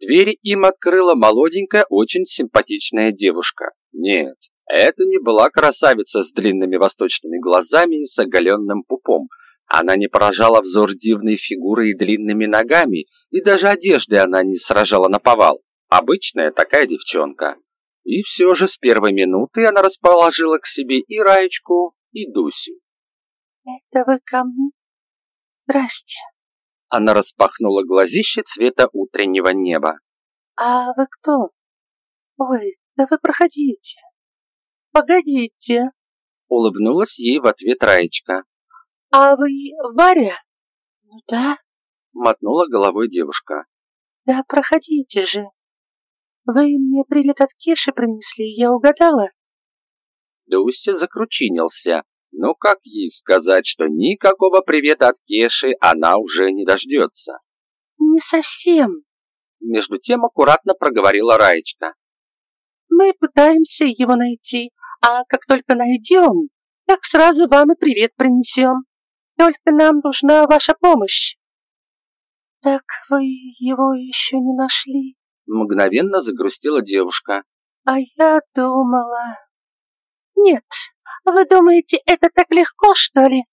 Двери им открыла молоденькая, очень симпатичная девушка. Нет, это не была красавица с длинными восточными глазами и с оголенным пупом. Она не поражала взор дивной фигурой и длинными ногами, и даже одежды она не сражала на повал. Обычная такая девчонка. И все же с первой минуты она расположила к себе и Раечку, и Дусю. «Это вы ко мне? Здрасте». Она распахнула глазище цвета утреннего неба. «А вы кто? Ой, да вы проходите. Погодите!» Улыбнулась ей в ответ Раечка. «А вы Варя?» «Ну да», — мотнула головой девушка. «Да проходите же. Вы мне привет от Кеши принесли, я угадала?» Дуся закручинился. Но как ей сказать, что никакого привета от Кеши она уже не дождется? «Не совсем», — между тем аккуратно проговорила Раечка. «Мы пытаемся его найти, а как только найдем, так сразу вам и привет принесем. Только нам нужна ваша помощь». «Так вы его еще не нашли?» Мгновенно загрустила девушка. «А я думала...» «Нет, вы думаете, это так легко, что ли?»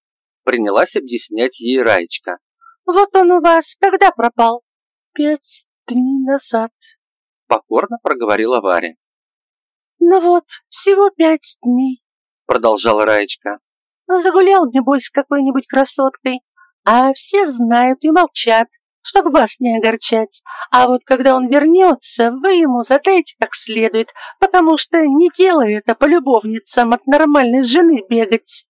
Принялась объяснять ей Раечка. «Вот он у вас когда пропал?» «Пять дней назад», — покорно проговорила Варя. «Ну вот, всего пять дней», — продолжала Раечка. «Загулял, небось, с какой-нибудь красоткой, а все знают и молчат, чтобы вас не огорчать. А вот когда он вернется, вы ему задайте как следует, потому что не дело это по любовницам от нормальной жены бегать».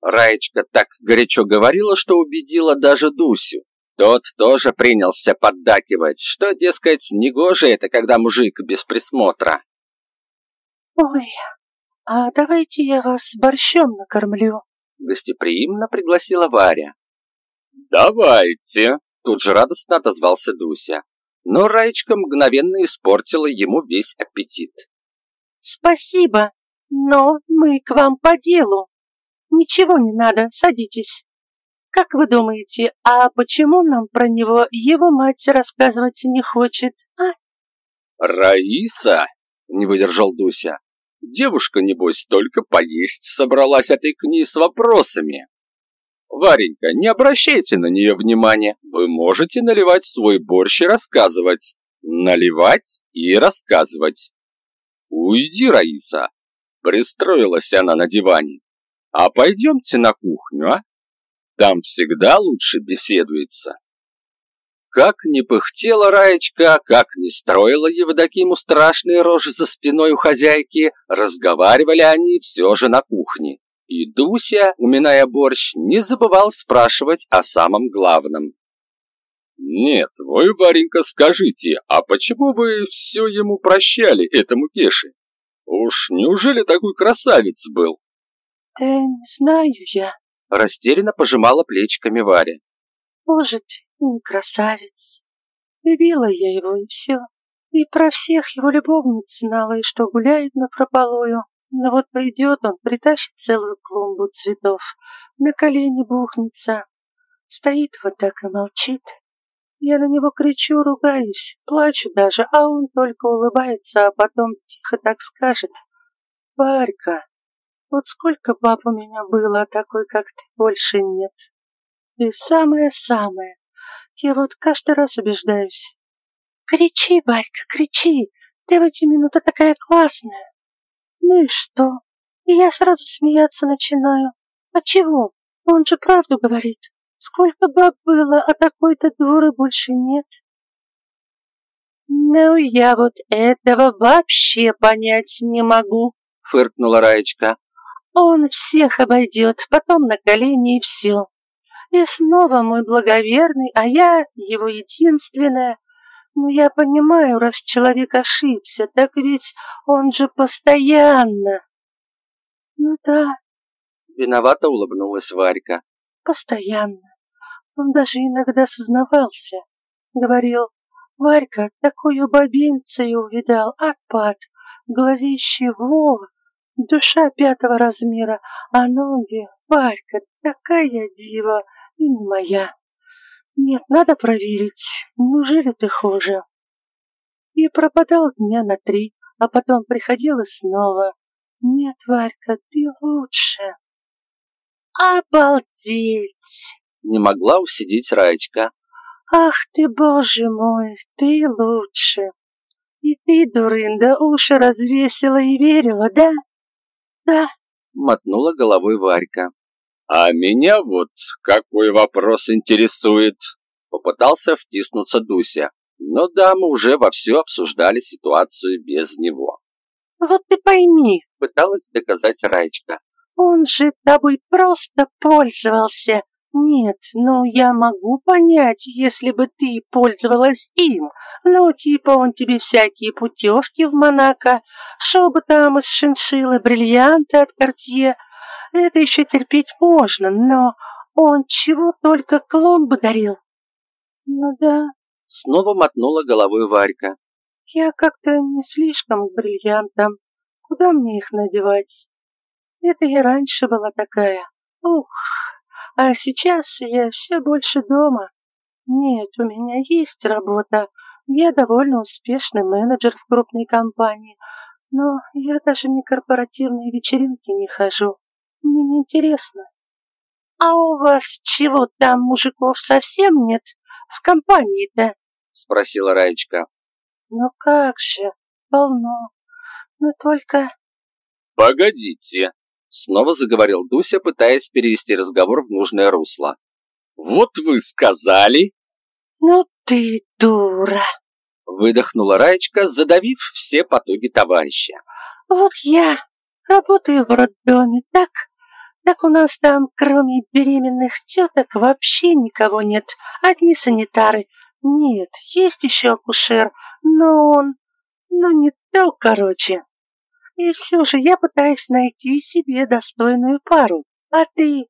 Раечка так горячо говорила, что убедила даже Дусю. Тот тоже принялся поддакивать, что, дескать, негоже это, когда мужик без присмотра. «Ой, а давайте я вас борщом накормлю», — гостеприимно пригласила Варя. «Давайте», — тут же радостно отозвался Дуся. Но Раечка мгновенно испортила ему весь аппетит. «Спасибо, но мы к вам по делу. Ничего не надо, садитесь. Как вы думаете, а почему нам про него его мать рассказывать не хочет, а?» «Раиса?» — не выдержал Дуся. Девушка, небось, только поесть собралась, а ты к ней с вопросами. Варенька, не обращайте на нее внимания. Вы можете наливать свой борщ и рассказывать. Наливать и рассказывать. Уйди, Раиса. Пристроилась она на диване. А пойдемте на кухню, а? Там всегда лучше беседуется. Как не пыхтела Раечка, как не строила Евдокиму страшные рожи за спиной у хозяйки, разговаривали они все же на кухне. И Дуся, уминая борщ, не забывал спрашивать о самом главном. «Нет, вы, Варенька, скажите, а почему вы все ему прощали, этому Кеше? Уж неужели такой красавец был?» «Да не знаю я», — растерянно пожимала плечиками Варя. «Может, не красавец. Любила я его, и все. И про всех его любовниц знала, и что гуляет на прополую. Но вот придет он, притащит целую клумбу цветов, на колени бухнется. Стоит вот так и молчит. Я на него кричу, ругаюсь, плачу даже, а он только улыбается, а потом тихо так скажет. «Варька, вот сколько баб у меня было, а такой, как ты, больше нет. И самое-самое, я вот каждый раз убеждаюсь. Кричи, Варька, кричи, ты в эти минуты такая классная. Ну и что? И я сразу смеяться начинаю. А чего? Он же правду говорит. Сколько баб было, а такой-то дуры больше нет. Ну, я вот этого вообще понять не могу, фыркнула Раечка. Он всех обойдет, потом на колени и все. И снова мой благоверный, а я его единственная. Ну, я понимаю, раз человек ошибся, так ведь он же постоянно. Ну да. Виновато улыбнулась Варька. Постоянно. Он даже иногда сознавался. Говорил, Варька, такую бабинцу увидал, отпад, глазище Вова, душа пятого размера, а ноги, Варька, такая дива, и не моя. Нет, надо проверить. Неужели ты хуже? и пропадал дня на три, а потом приходил и снова. Нет, Варька, ты лучше. Обалдеть! Не могла усидеть Раечка. Ах ты, боже мой, ты лучше. И ты, дурында, уши развесила и верила, да? Да. Мотнула головой Варька. А меня вот какой вопрос интересует? Попытался втиснуться Дуся, но дамы уже вовсю обсуждали ситуацию без него. Вот ты пойми, пыталась доказать Раечка. Он же тобой просто пользовался. Нет, ну я могу понять, если бы ты пользовалась им. Ну, типа он тебе всякие путевки в Монако, шубы там из шиншиллы, бриллианты от Кортье. Это еще терпеть можно, но он чего только кломбы дарил. Ну да. Снова мотнула головой Варька. Я как-то не слишком к бриллиантам. Куда мне их надевать? Это я раньше была такая. Ух, а сейчас я все больше дома. Нет, у меня есть работа. Я довольно успешный менеджер в крупной компании. Но я даже на корпоративные вечеринки не хожу. Мне не интересно. А у вас чего там мужиков совсем нет в компании-то? Спросила Раечка. Ну как же, полно. Но только... Погодите, Снова заговорил Дуся, пытаясь перевести разговор в нужное русло. «Вот вы сказали...» «Ну ты дура!» Выдохнула Раечка, задавив все потуги товарища. «Вот я работаю в роддоме, так? Так у нас там, кроме беременных теток, вообще никого нет. Одни санитары. Нет, есть еще акушер, но он... Ну, не то, короче. И все же я пытаюсь найти себе достойную пару. А ты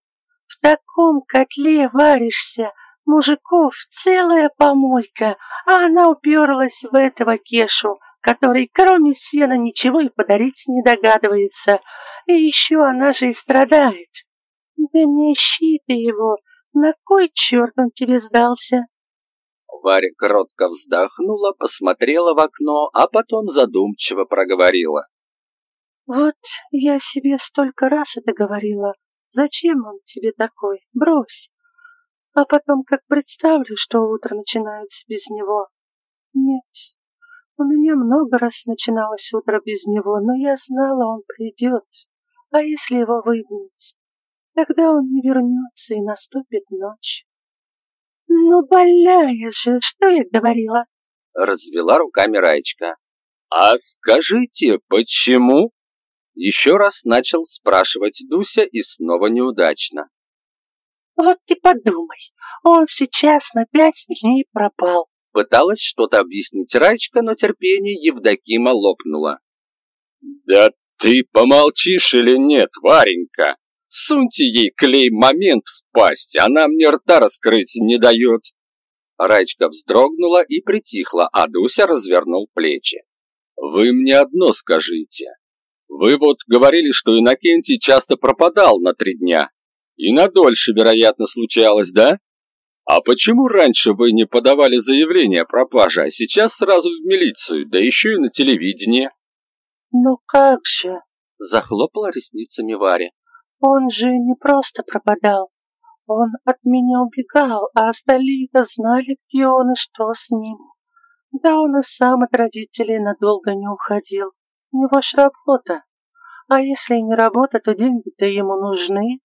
в таком котле варишься, мужиков целая помойка, а она уперлась в этого кешу, который кроме сена ничего и подарить не догадывается. И еще она же и страдает. Да не ищи ты его, на кой черт он тебе сдался? Варя кротко вздохнула, посмотрела в окно, а потом задумчиво проговорила. Вот я себе столько раз это говорила. Зачем он тебе такой? Брось. А потом как представлю, что утро начинается без него. Нет, у меня много раз начиналось утро без него, но я знала, он придет. А если его выгнать? Тогда он не вернется и наступит ночь. Ну, больная же, что я говорила? Развела руками Раечка. А скажите, почему? Еще раз начал спрашивать Дуся и снова неудачно. «Вот ты подумай, он сейчас на пять дней пропал». Пыталась что-то объяснить Раечка, но терпение Евдокима лопнуло. «Да ты помолчишь или нет, Варенька? Суньте ей клей момент в пасть, она мне рта раскрыть не дает». Раечка вздрогнула и притихла, а Дуся развернул плечи. «Вы мне одно скажите. Вы вот говорили, что Иннокентий часто пропадал на три дня. И на дольше, вероятно, случалось, да? А почему раньше вы не подавали заявление о пропаже, а сейчас сразу в милицию, да еще и на телевидении? Ну как же? Захлопала ресницами Варя. Он же не просто пропадал. Он от меня убегал, а остальные-то знали, где он и что с ним. Да он и сам от родителей надолго не уходил. У него ж работа. А если не работа, то деньги-то ему нужны.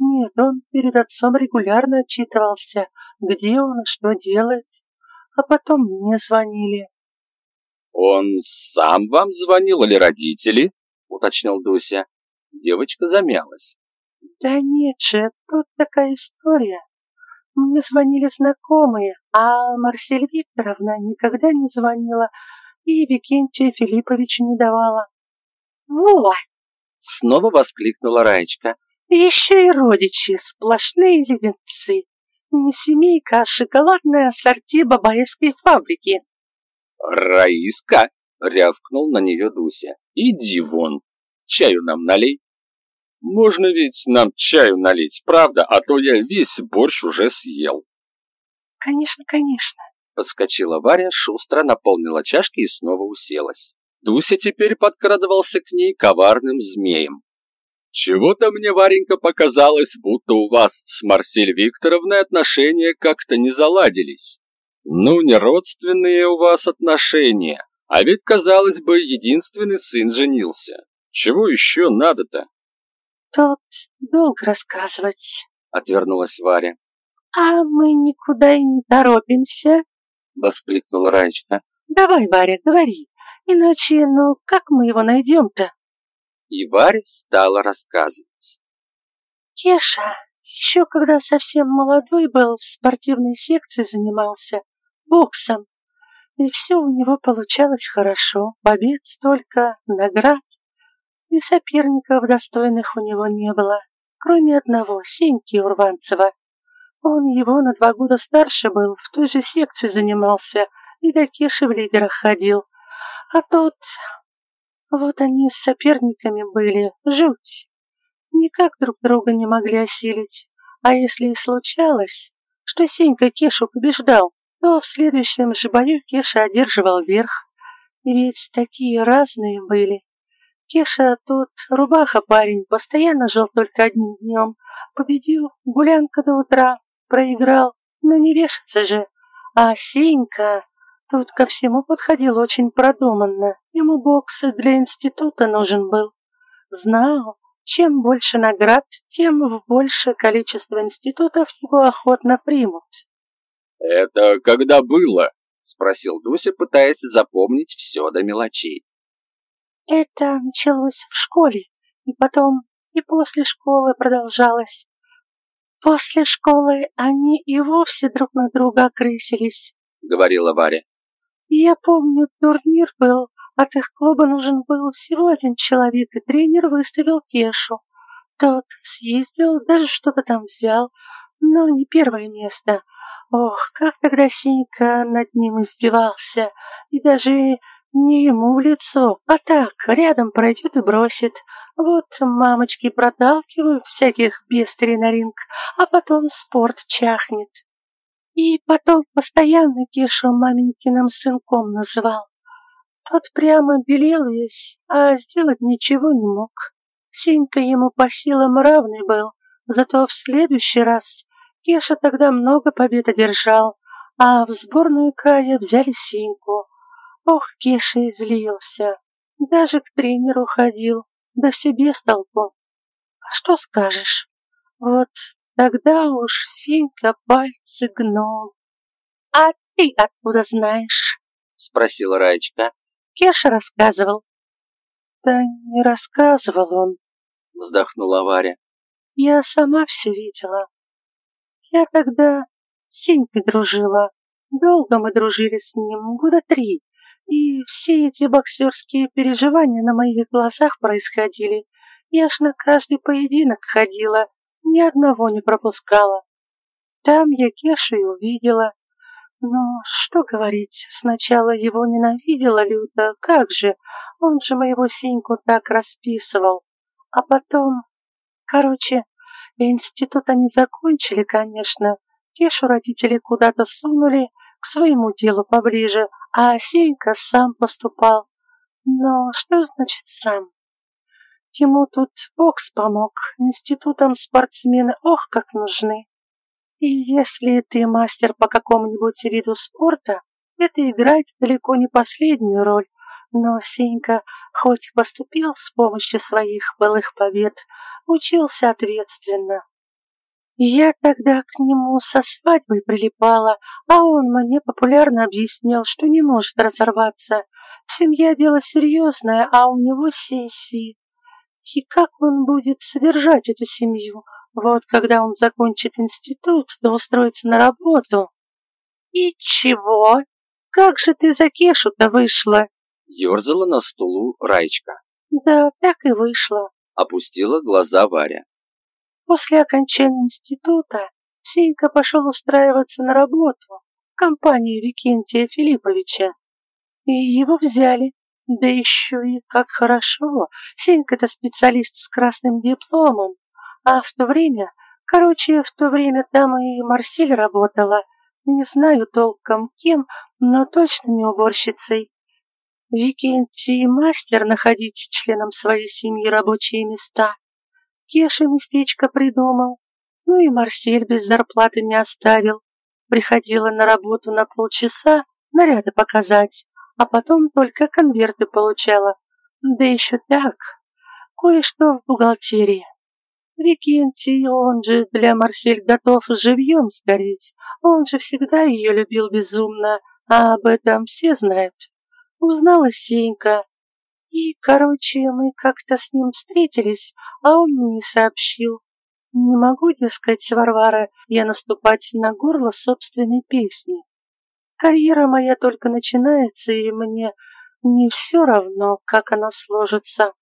Нет, он перед отцом регулярно отчитывался, где он и что делает. А потом мне звонили. «Он сам вам звонил или родители?» — уточнил Дуся. Девочка замялась. «Да нет же, тут такая история. Мне звонили знакомые, а Марсель Викторовна никогда не звонила и Викентию Филипповичу не давала. «Во!» — снова воскликнула Раечка. «Еще и родичи, сплошные леденцы. Не семейка, а шоколадная ассорти бабаевской фабрики». «Раиска!» — рявкнул на нее Дуся. «Иди вон, чаю нам налей». «Можно ведь нам чаю налить, правда, а то я весь борщ уже съел». «Конечно, конечно», Подскочила Варя, шустро наполнила чашки и снова уселась. Дуся теперь подкрадывался к ней коварным змеем. «Чего-то мне, Варенька, показалось, будто у вас с Марсель Викторовной отношения как-то не заладились. Ну, не родственные у вас отношения, а ведь, казалось бы, единственный сын женился. Чего еще надо-то?» «Тут долго рассказывать», — отвернулась Варя. «А мы никуда и не торопимся», — воскликнула Раечка. «Давай, Варя, говори, иначе, ну, как мы его найдем-то?» И Варя стала рассказывать. Кеша, еще когда совсем молодой был, в спортивной секции занимался, боксом, и все у него получалось хорошо, побед столько, наград, и соперников достойных у него не было, кроме одного, Сеньки Урванцева. Он его на два года старше был, в той же секции занимался и до Кеши в лидерах ходил. А тот... Вот они с соперниками были, жуть. Никак друг друга не могли осилить. А если и случалось, что Сенька Кешу побеждал, то в следующем же бою Кеша одерживал верх. Ведь такие разные были. Кеша тут рубаха парень, постоянно жил только одним днем. Победил, гулянка до утра, проиграл, но не вешаться же. А Сенька тут ко всему подходил очень продуманно. Ему бокс для института нужен был. Знал, чем больше наград, тем в большее количество институтов его охотно примут. «Это когда было?» — спросил Дуся, пытаясь запомнить все до мелочей. «Это началось в школе, и потом и после школы продолжалось. После школы они и вовсе друг на друга окрысились», — говорила Варя. «Я помню, турнир был, от их клуба нужен был всего один человек, и тренер выставил Кешу. Тот съездил, даже что-то там взял, но не первое место. Ох, как тогда Сенька над ним издевался, и даже не ему в лицо, а так, рядом пройдет и бросит. Вот мамочки проталкивают всяких бестри на ринг, а потом спорт чахнет. И потом постоянно Кешу маменькиным сынком называл. Тот прямо белел весь, а сделать ничего не мог. Сенька ему по силам равный был, зато в следующий раз Кеша тогда много побед одержал, а в сборную края взяли Сеньку. Ох, Кеша излился. Даже к тренеру ходил, да все без толку. А что скажешь? Вот тогда уж Сенька пальцы гнул. А ты откуда знаешь? Спросила Раечка. Кеша рассказывал. Да не рассказывал он, вздохнула Варя. Я сама все видела. Я тогда с Сенькой дружила. Долго мы дружили с ним, года три. И все эти боксерские переживания на моих глазах происходили. Я ж на каждый поединок ходила, ни одного не пропускала. Там я Кешу и увидела. Но что говорить, сначала его ненавидела люто, как же, он же моего Сеньку так расписывал. А потом... Короче, институт они закончили, конечно. Кешу родители куда-то сунули, к своему делу поближе, а Сенька сам поступал. Но что значит сам? Ему тут бокс помог, институтам спортсмены ох как нужны. И если ты мастер по какому-нибудь виду спорта, это играет далеко не последнюю роль. Но Сенька, хоть и поступил с помощью своих былых побед, учился ответственно, я тогда к нему со свадьбой прилипала, а он мне популярно объяснил, что не может разорваться. Семья – дело серьезное, а у него сессии. И как он будет содержать эту семью? Вот когда он закончит институт, да устроится на работу. И чего? Как же ты за Кешу-то вышла? Ёрзала на стулу Раечка. Да, так и вышла. Опустила глаза Варя. После окончания института Сенька пошел устраиваться на работу в компанию Викентия Филипповича. И его взяли. Да еще и как хорошо. Сенька-то специалист с красным дипломом. А в то время, короче, в то время там и Марсель работала. Не знаю толком кем, но точно не уборщицей. Викентий мастер находить членам своей семьи рабочие места. Кеша местечко придумал. Ну и Марсель без зарплаты не оставил. Приходила на работу на полчаса, наряды показать, а потом только конверты получала. Да еще так, кое-что в бухгалтерии. Викентий, он же для Марсель готов живьем сгореть. Он же всегда ее любил безумно, а об этом все знают. Узнала Сенька. И, короче, мы как-то с ним встретились, а он мне сообщил. Не могу, дескать, Варвара, я наступать на горло собственной песни. Карьера моя только начинается, и мне не все равно, как она сложится.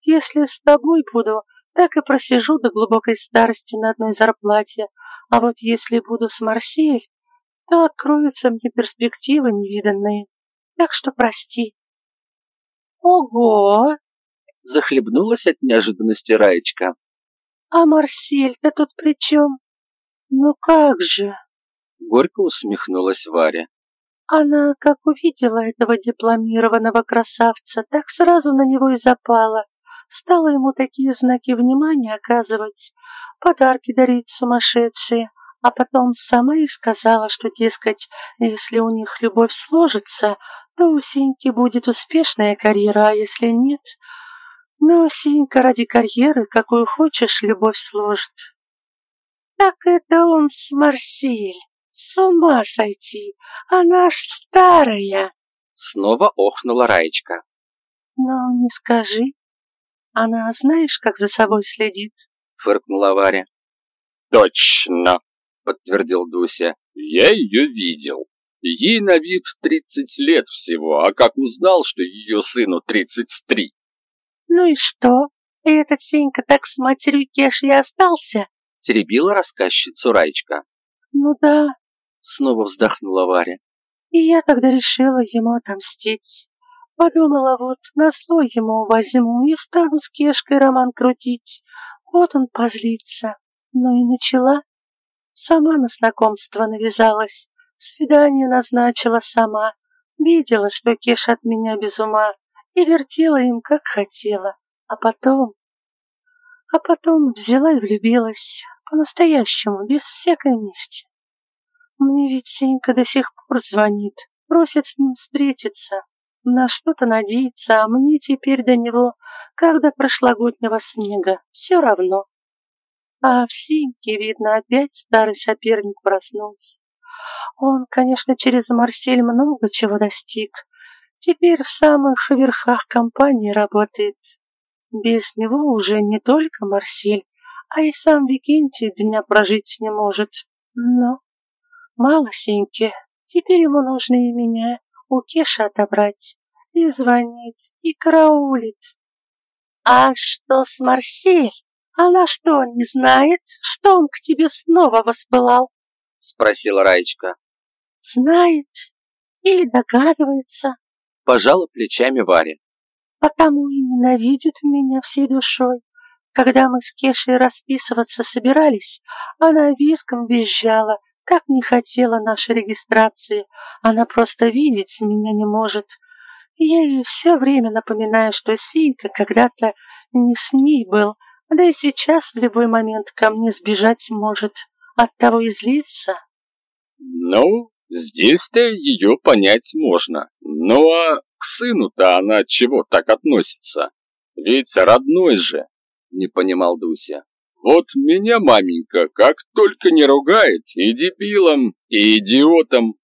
Если с тобой буду, так и просижу до глубокой старости на одной зарплате, а вот если буду с Марсель, то откроются мне перспективы невиданные. Так что прости. Ого! Захлебнулась от неожиданности Раечка. А Марсель-то тут при чем? Ну как же? Горько усмехнулась Варя. Она, как увидела этого дипломированного красавца, так сразу на него и запала стала ему такие знаки внимания оказывать, подарки дарить сумасшедшие, а потом сама и сказала, что, дескать, если у них любовь сложится, то у Сеньки будет успешная карьера, а если нет, ну, Сенька ради карьеры, какую хочешь, любовь сложит. Так это он с Марсель. С ума сойти, она ж старая. Снова охнула Раечка. Ну, не скажи, она знаешь, как за собой следит? Фыркнула Варя. Точно, подтвердил Дуся. Я ее видел. Ей на вид тридцать лет всего, а как узнал, что ее сыну тридцать три? Ну и что? И этот Сенька так с матерью Кешей остался? Теребила рассказчицу Раечка. Ну да. Снова вздохнула Варя. И я тогда решила ему отомстить. Подумала, вот назло ему возьму и стану с Кешкой роман крутить. Вот он позлится. Ну и начала. Сама на знакомство навязалась. Свидание назначила сама. Видела, что Кеша от меня без ума. И вертела им, как хотела. А потом... А потом взяла и влюбилась. По-настоящему, без всякой мести. Мне ведь Сенька до сих пор звонит. Просит с ним встретиться на что-то надеяться, а мне теперь до него, как до прошлогоднего снега, все равно. А в Синьке, видно, опять старый соперник проснулся. Он, конечно, через Марсель много чего достиг. Теперь в самых верхах компании работает. Без него уже не только Марсель, а и сам Викентий дня прожить не может. Но мало теперь ему нужно и меня у Кеши отобрать и звонить, и караулить. А что с Марсель? Она что, не знает, что он к тебе снова воспылал? Спросила Раечка. Знает или догадывается. Пожала плечами Варя. Потому и ненавидит меня всей душой. Когда мы с Кешей расписываться собирались, она виском визжала, как не хотела нашей регистрации. Она просто видеть меня не может. Я ей все время напоминаю, что Синька когда-то не с ней был, да и сейчас в любой момент ко мне сбежать может. Оттого и злиться. Ну, здесь-то ее понять можно. Ну а к сыну-то она чего так относится? Ведь родной же, не понимал Дуся. Вот меня маменька как только не ругает и дебилом, и идиотом,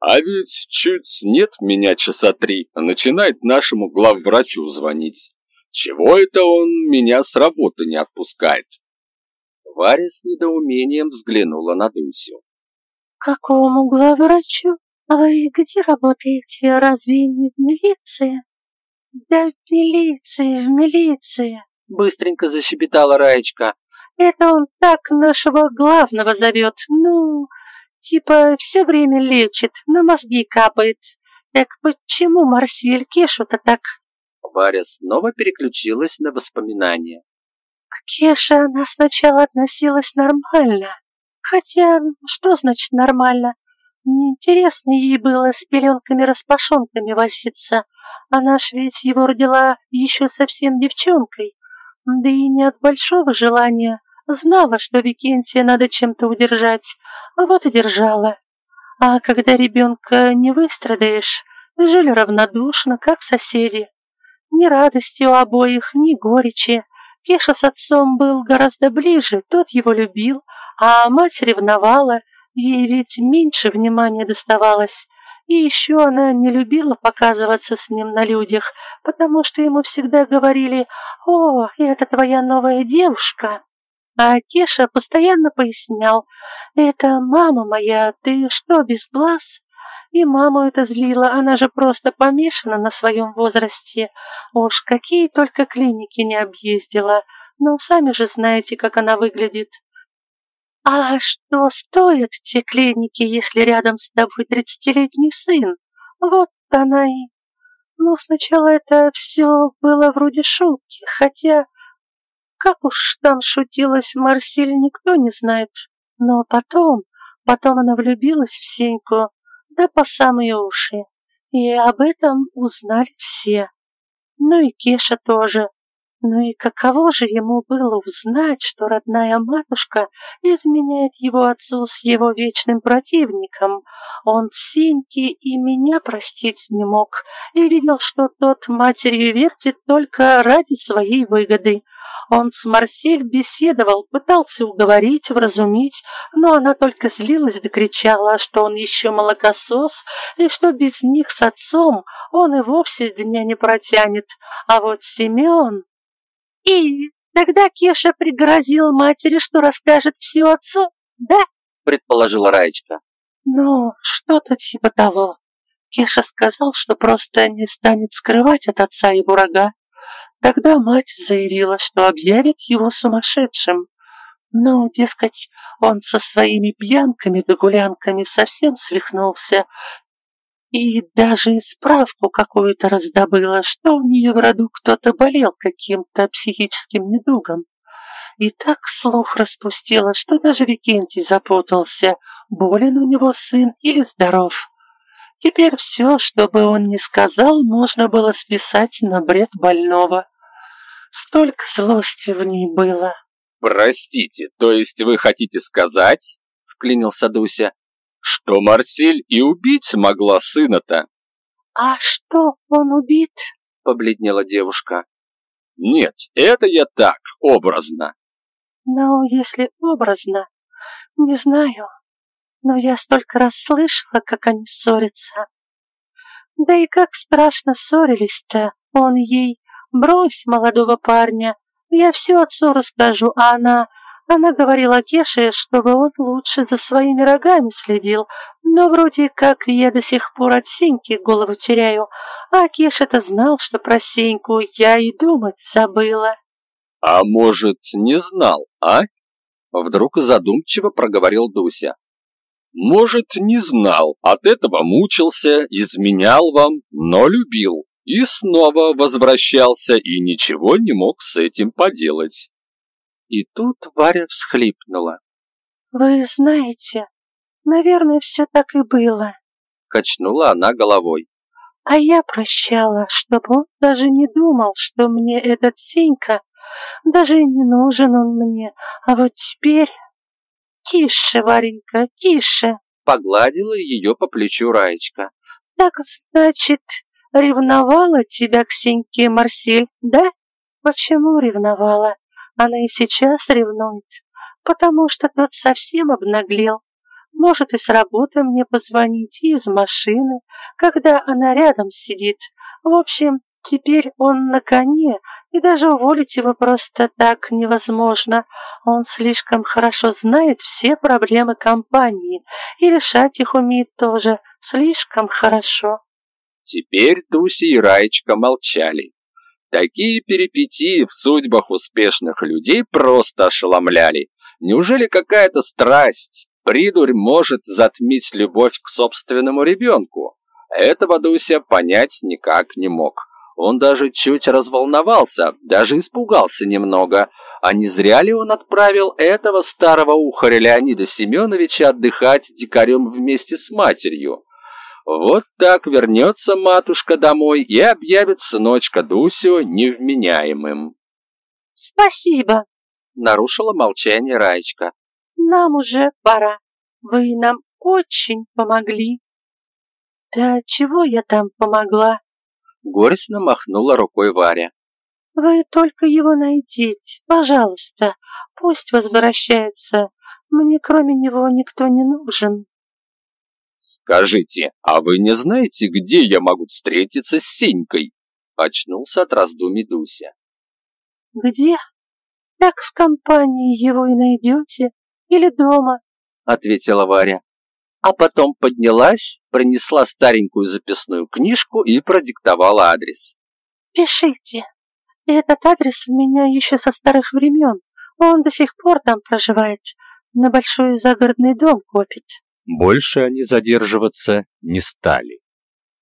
а ведь чуть нет меня часа три, а начинает нашему главврачу звонить. Чего это он меня с работы не отпускает? Варя с недоумением взглянула на Дусю. Какому главврачу? А вы где работаете? Разве не в милиции? Да в милиции, в милиции. Быстренько защебетала Раечка. Это он так нашего главного зовет. Ну, типа все время лечит, на мозги капает. Так почему Марсель Кешу-то так? Варя снова переключилась на воспоминания. К Кеше она сначала относилась нормально. Хотя, что значит нормально? Неинтересно ей было с пеленками-распашонками возиться. Она ж ведь его родила еще совсем девчонкой. Да и не от большого желания. Знала, что Викентия надо чем-то удержать. Вот и держала. А когда ребенка не выстрадаешь, жили равнодушно, как соседи. Ни радости у обоих, ни горечи. Кеша с отцом был гораздо ближе, тот его любил, а мать ревновала, ей ведь меньше внимания доставалось. И еще она не любила показываться с ним на людях, потому что ему всегда говорили «О, это твоя новая девушка». А Кеша постоянно пояснял «Это мама моя, ты что, без глаз?» И маму это злило, она же просто помешана на своем возрасте. Уж какие только клиники не объездила. Ну, сами же знаете, как она выглядит. А что стоят те клиники, если рядом с тобой тридцатилетний сын? Вот она и... Ну, сначала это все было вроде шутки, хотя... Как уж там шутилась Марсель, никто не знает. Но потом, потом она влюбилась в Сеньку, да по самые уши. И об этом узнали все. Ну и Кеша тоже. Ну и каково же ему было узнать, что родная матушка изменяет его отцу с его вечным противником. Он Синьки и меня простить не мог, и видел, что тот матерью вертит только ради своей выгоды. Он с Марсель беседовал, пытался уговорить, вразумить, но она только злилась да кричала, что он еще молокосос, и что без них с отцом он и вовсе дня не протянет. А вот Семен... И тогда Кеша пригрозил матери, что расскажет все отцу, да? Предположила Раечка. Ну, что-то типа того. Кеша сказал, что просто не станет скрывать от отца его рога. Тогда мать заявила, что объявит его сумасшедшим. Ну, дескать, он со своими пьянками да гулянками совсем свихнулся. И даже справку какую-то раздобыла, что у нее в роду кто-то болел каким-то психическим недугом. И так слух распустила, что даже Викентий запутался, болен у него сын или здоров. Теперь все, что бы он ни сказал, можно было списать на бред больного. Столько злости в ней было. Простите, то есть вы хотите сказать, вклинился Дуся, что Марсель и убить могла сына-то? А что, он убит? Побледнела девушка. Нет, это я так, образно. Ну, если образно, не знаю. Но я столько раз слышала, как они ссорятся. Да и как страшно ссорились-то. Он ей «Брось молодого парня, я все отцу расскажу», а она... Она говорила Кеше, чтобы он лучше за своими рогами следил, но вроде как я до сих пор от Сеньки голову теряю, а Кеша-то знал, что про Сеньку я и думать забыла. «А может, не знал, а?» Вдруг задумчиво проговорил Дуся. «Может, не знал, от этого мучился, изменял вам, но любил и снова возвращался и ничего не мог с этим поделать. И тут Варя всхлипнула. «Вы знаете, наверное, все так и было», — качнула она головой. «А я прощала, чтобы он даже не думал, что мне этот Сенька, даже не нужен он мне, а вот теперь...» «Тише, Варенька, тише!» — погладила ее по плечу Раечка. «Так значит, Ревновала тебя к Сеньке Марсель, да? Почему ревновала? Она и сейчас ревнует. Потому что тот совсем обнаглел. Может и с работы мне позвонить, и из машины, когда она рядом сидит. В общем, теперь он на коне, и даже уволить его просто так невозможно. Он слишком хорошо знает все проблемы компании, и решать их умеет тоже слишком хорошо. Теперь Туси и Раечка молчали. Такие перипетии в судьбах успешных людей просто ошеломляли. Неужели какая-то страсть, придурь может затмить любовь к собственному ребенку? Этого Дуся понять никак не мог. Он даже чуть разволновался, даже испугался немного. А не зря ли он отправил этого старого ухаря Леонида Семеновича отдыхать дикарем вместе с матерью? Вот так вернется матушка домой и объявит сыночка Дусю невменяемым. «Спасибо», — нарушила молчание Раечка. «Нам уже пора. Вы нам очень помогли». «Да чего я там помогла?» Горестно махнула рукой Варя. «Вы только его найдите, пожалуйста. Пусть возвращается. Мне кроме него никто не нужен». «Скажите, а вы не знаете, где я могу встретиться с Сенькой?» Очнулся от раздумий Дуся. «Где? Так в компании его и найдете. Или дома?» Ответила Варя. А потом поднялась, принесла старенькую записную книжку и продиктовала адрес. «Пишите. Этот адрес у меня еще со старых времен. Он до сих пор там проживает. На большой загородный дом копит». Больше они задерживаться не стали.